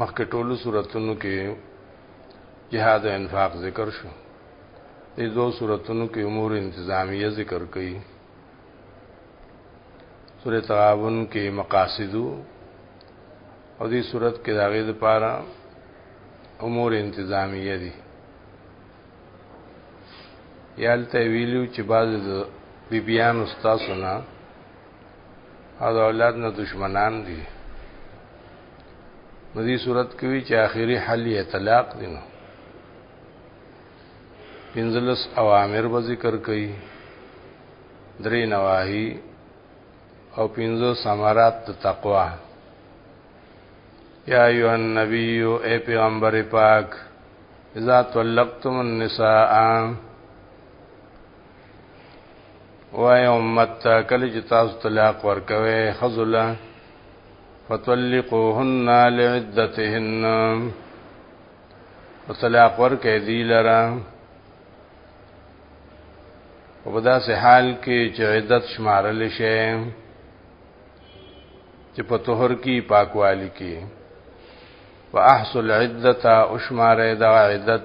مخکې ټولو صورتونو کې جهاد او انفاق ذکر شو دې دوه صورتونو کې امور انتظامیه ذکر کړي سورې تعاون کې مقاصدو او دې صورت کې داغه لپاره امور انتظامیه دي یالته ویلو چې بعض بیبیان استادونه او د اولاد نه دشمنان دي نو دې صورت کې وی چې آخري حل یې طلاق دی نو پنځلس اوامر به ذکر کړي درې نواهی او پنځه ثمرات د تقوا یا ایو النبی اے پیغمبر پاک اذا طلقتم النساء وای امت ته کله چې تاسو طلاق ورکوي خذله فطلقوهن لعدتهن طلاق ورکې دی لره او په داسې حال کې چې عدت شمارل شي چې په طهر کې پاکوالی کې واحصل عدته او شماره د عدت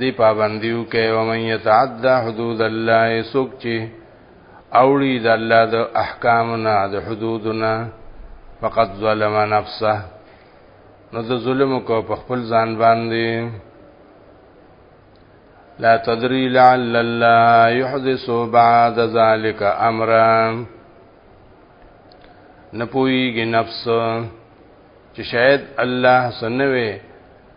دې پابندیو کې او من يتعدى حدود الله سوک چې اوړي د الله د احکامنا د حدودنا فقط ظلم نفسه نو د ظلم کو په خپل ځان باندې لا تدري لعل الله يحدث بعد ذلك امرا نپويږي نفس چې شاید الله سنوي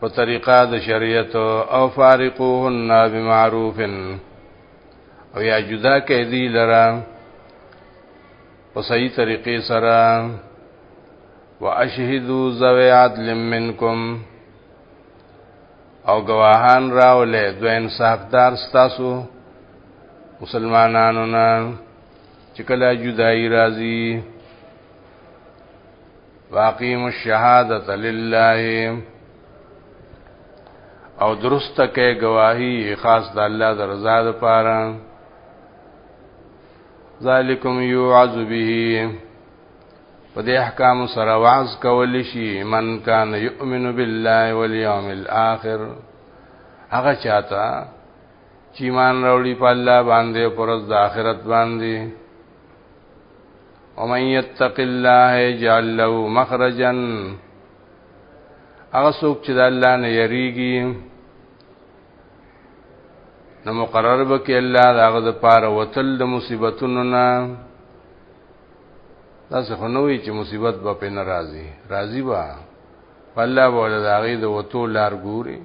په طریقه د شریعت او فارقوهن بمعروف او یا جدا کې دی لرا په صحیح طریقې سره واشهدوا ذوی عدل منکم او گواهان راولې دوه انصافدار ستاسو مسلمانانو نه چې کله جدائی راځي واقیم الشهادت لله او درست کې گواہی خاص د الله د رضا لپاره ذالکم یعذ به په دې احکام سره واعظ کول شي من کان یؤمن بالله والیوم الاخر هغه چاته چې مان راوړي په الله باندې او پر د آخرت باندې ومن يتق الله يجعل له مخرجا هغه څوک چې د الله نه یریږي نو مقرر به کې الله دا غد پاره وتل د مصیبتونو نه تاسو خو نوې چې مصیبت به په ناراضي راضي با الله بوله دا غي د وتو لار ګوري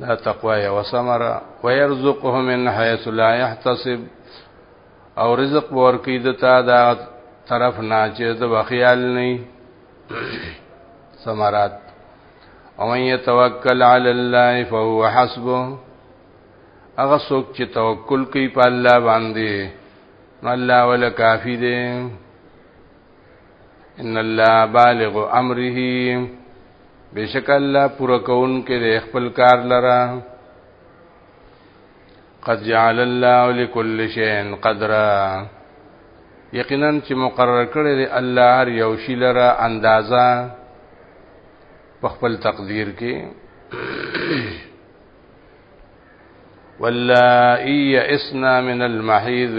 دا تقوا یو ثمره ويرزقه من حيث لا يحتسب او رزق ورکی دتا دا طرف نه چې د بخیال نه ثمرات او من يتوکل علی الله فهو حسبه هغه څوک چې توکل کوي په الله باندې الله ولا کافی دی ان الله بالغ امره بشک الله پورا کون کې د خپل کار لره قد جعل الله لكل شيء قدرا یقینا چې مقرر کړی دی الله هر یو شی لره اندازا په خپل تقدیر کې واللائي يئسنا من المحيض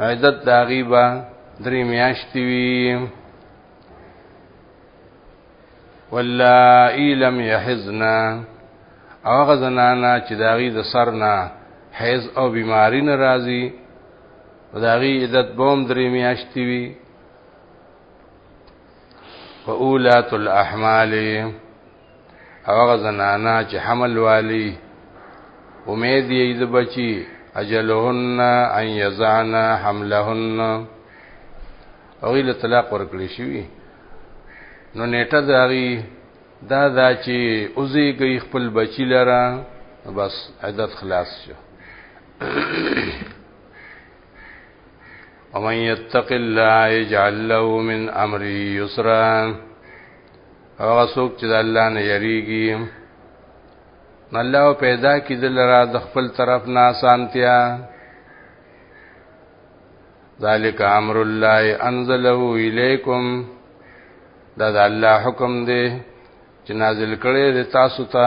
عدت داغي با درې میاشتې وي واللائي لم يحزنا هغه زنانا چې داغي د سر نه حیض او بیماری ناراضي داغي عدت بوم درې میاشتې وي واولات الاحمال او هغه زنانا چې حمل والی امید یې د بچي اجلهن ان یزعن حملهن او له طلاق ورکړي شي نو نیټه داغي دا دا چې اوزي گئی خپل بچی لره بس عدت خلاص شو ومن يتق الله يجعل له من امره يسرا هغه څوک چې د الله نه یریږي الله پیدا کی د لرا د خپل طرف نه سانتیا ذالک امر الله انزله الیکم دا د الله حکم دی چې نازل کړي د تاسو ته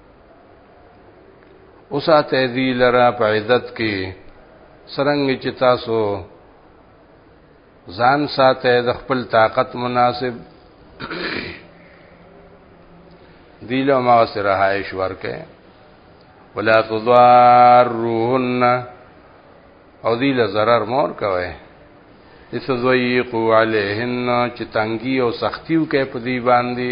اوساته دی لرا په عزت کې سرنګ چې تاسو ځان ساته د خپل طاقت مناسب دیلو ما سره هایش ورکه ولا تضارون او دیل zarar مور کوي اس زویقو علیهن چې تنګي او سختیو کې په دی باندې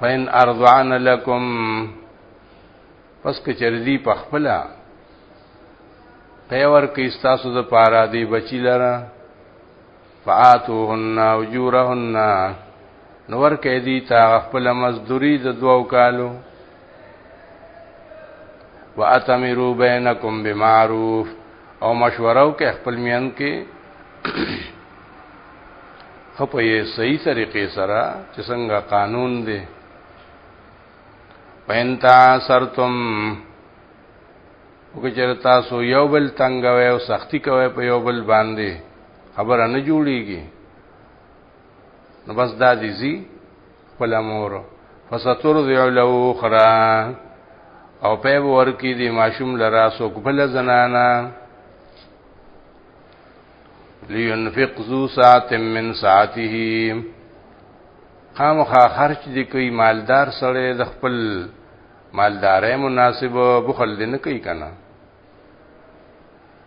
فین ارضعن لکم پس که چردی په خپل پیور کې استاسو د پارا دی بچی لره فآتوهن اجورهن نور کې دی تا خپل مزدوری د دوو کالو واتمروا بینکم بمعروف او مشورو کې خپل میان کې خپې صحیح طریقې سره چې څنګه قانون دی پینتا سرتم وکړه تاسو یو بل تنگ وای او سختی کوي په یو بل باندې خبره نه جوړیږي نو بس دا دي زی خپل مور فسترضع له اخرى او په ور کې دی ماشوم لرا سو قبل زنانا لینفق ذو ساعت من ساعته خامخا خرچ دی کوي مالدار سره د خپل مالدارې مناسب بخل دې نه کوي کنه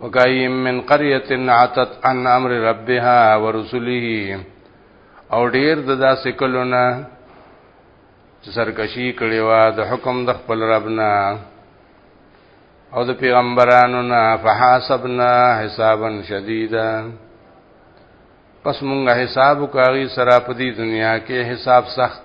وکایم من قريه عتت عن امر ربها ورسله او ډیر د داسې کلونه چې سرکشي کړي وا د حکم د خپل ربنا او د پیغمبرانو نه فحاسبنا حسابا شدیدا پس مونږه حساب کوي سره په دې دنیا کې حساب سخت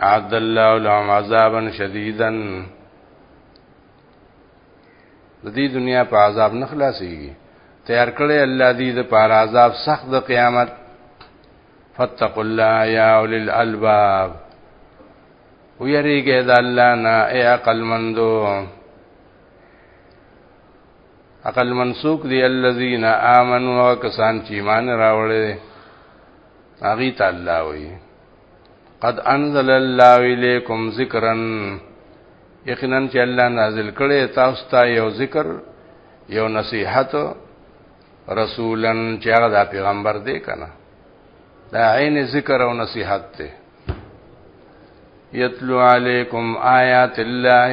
عبد الله لهم عذابا شديدا د دې دنیا په عذاب نه خلاصيږي تیار کړی الله دې د پار عذاب سخت د قیامت فتقوا الله يا اولي الالباب ويريګه د الله نه اي عقل مندو عقل منسوک دی الذين امنوا کسان چې ایمان راوړل اغي تعالی وی قد انزل الله الیکم ذکرا یقینا چې الله نازل کړي تاسو ته یو ذکر یو نصیحت رسولن چې هغه د پیغمبر دی کنه دا عین ذکر او نصیحت دی یتلو علیکم آیات الله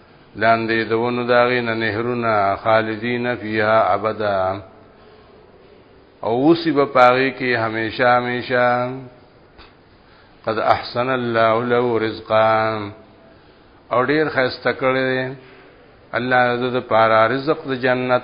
لاندې د ونو داغې نه نهرونه خالدین فیها ابدا او وسی به پاغي کې همیشه همیشه قد احسن الله له رزقا او ډیر خسته کړی الله عز د پارا رزق د جنت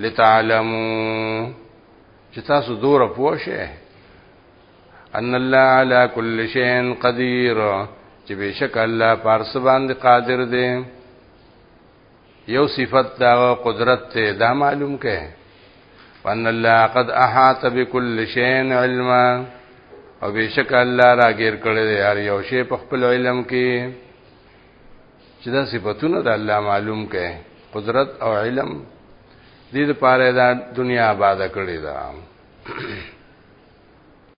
لتعلمو چې تاسو دوره پوښه ان الله على كل شيء قدير چې بشک الله پارس باندې قادر دی یو صفت دا قدرت ته دا معلوم کئ وان الله قد احاط بكل شيء علما او بشک الله راګیر کړی دی هر یو شی په خپل علم کې چې دا صفاتونه د الله معلوم کړي قدرت او علم دې لپاره دا دنیا آباد کړې ده